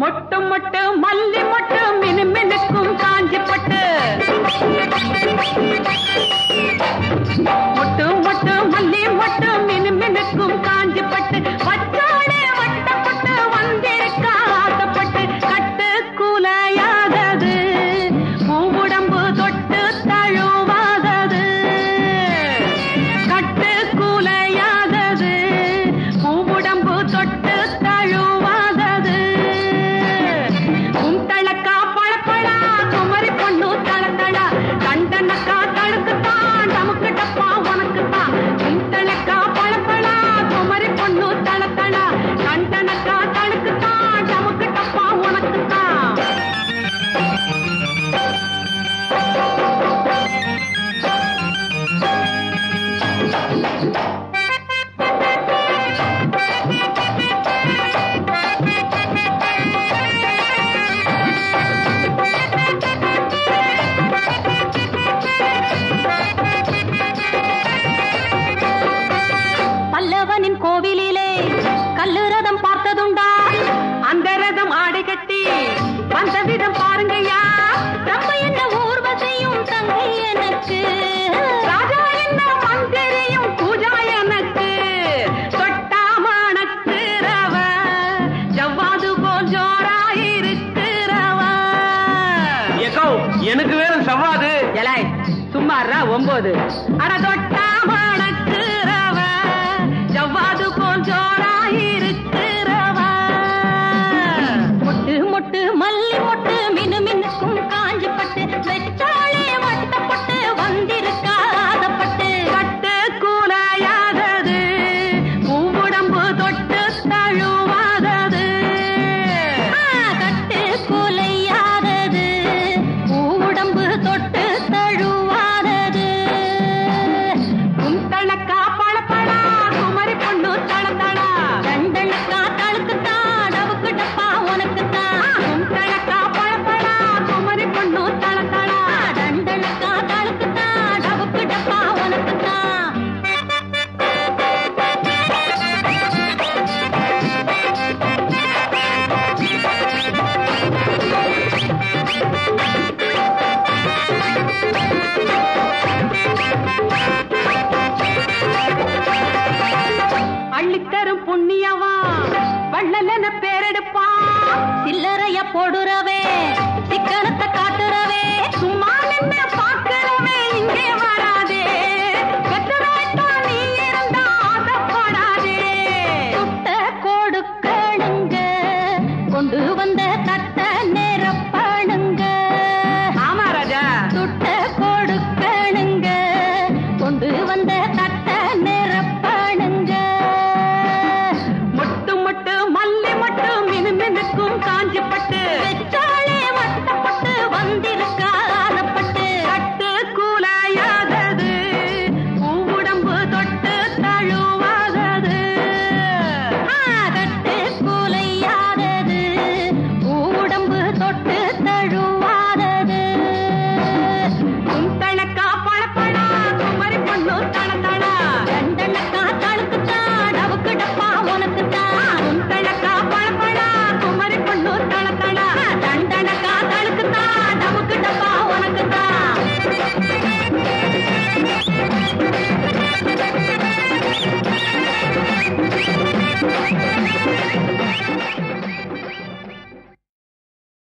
மொட்டு மொட்டு மல்லி மொட்டு மினு மினுக்கும் காஞ்சி பட்டு வந்த விதம் பாருங்கய்யா. நம்ம என்ன ஊர்வசையும் தங்கை எனக்கு. ராஜா என்ன மந்திரியும் பூஜா எனக்கு. தொட்டாமணக்குறவ ஜவ்வாது போல் ஏக்கோ எனக்கு வேணும் சவாது எலை சும்மாறா ஒன்பது அட தொட்டாமணக்குறவ ஜவ்வாது போல் ஜோராயிருக்கிறவ புண்ணியவா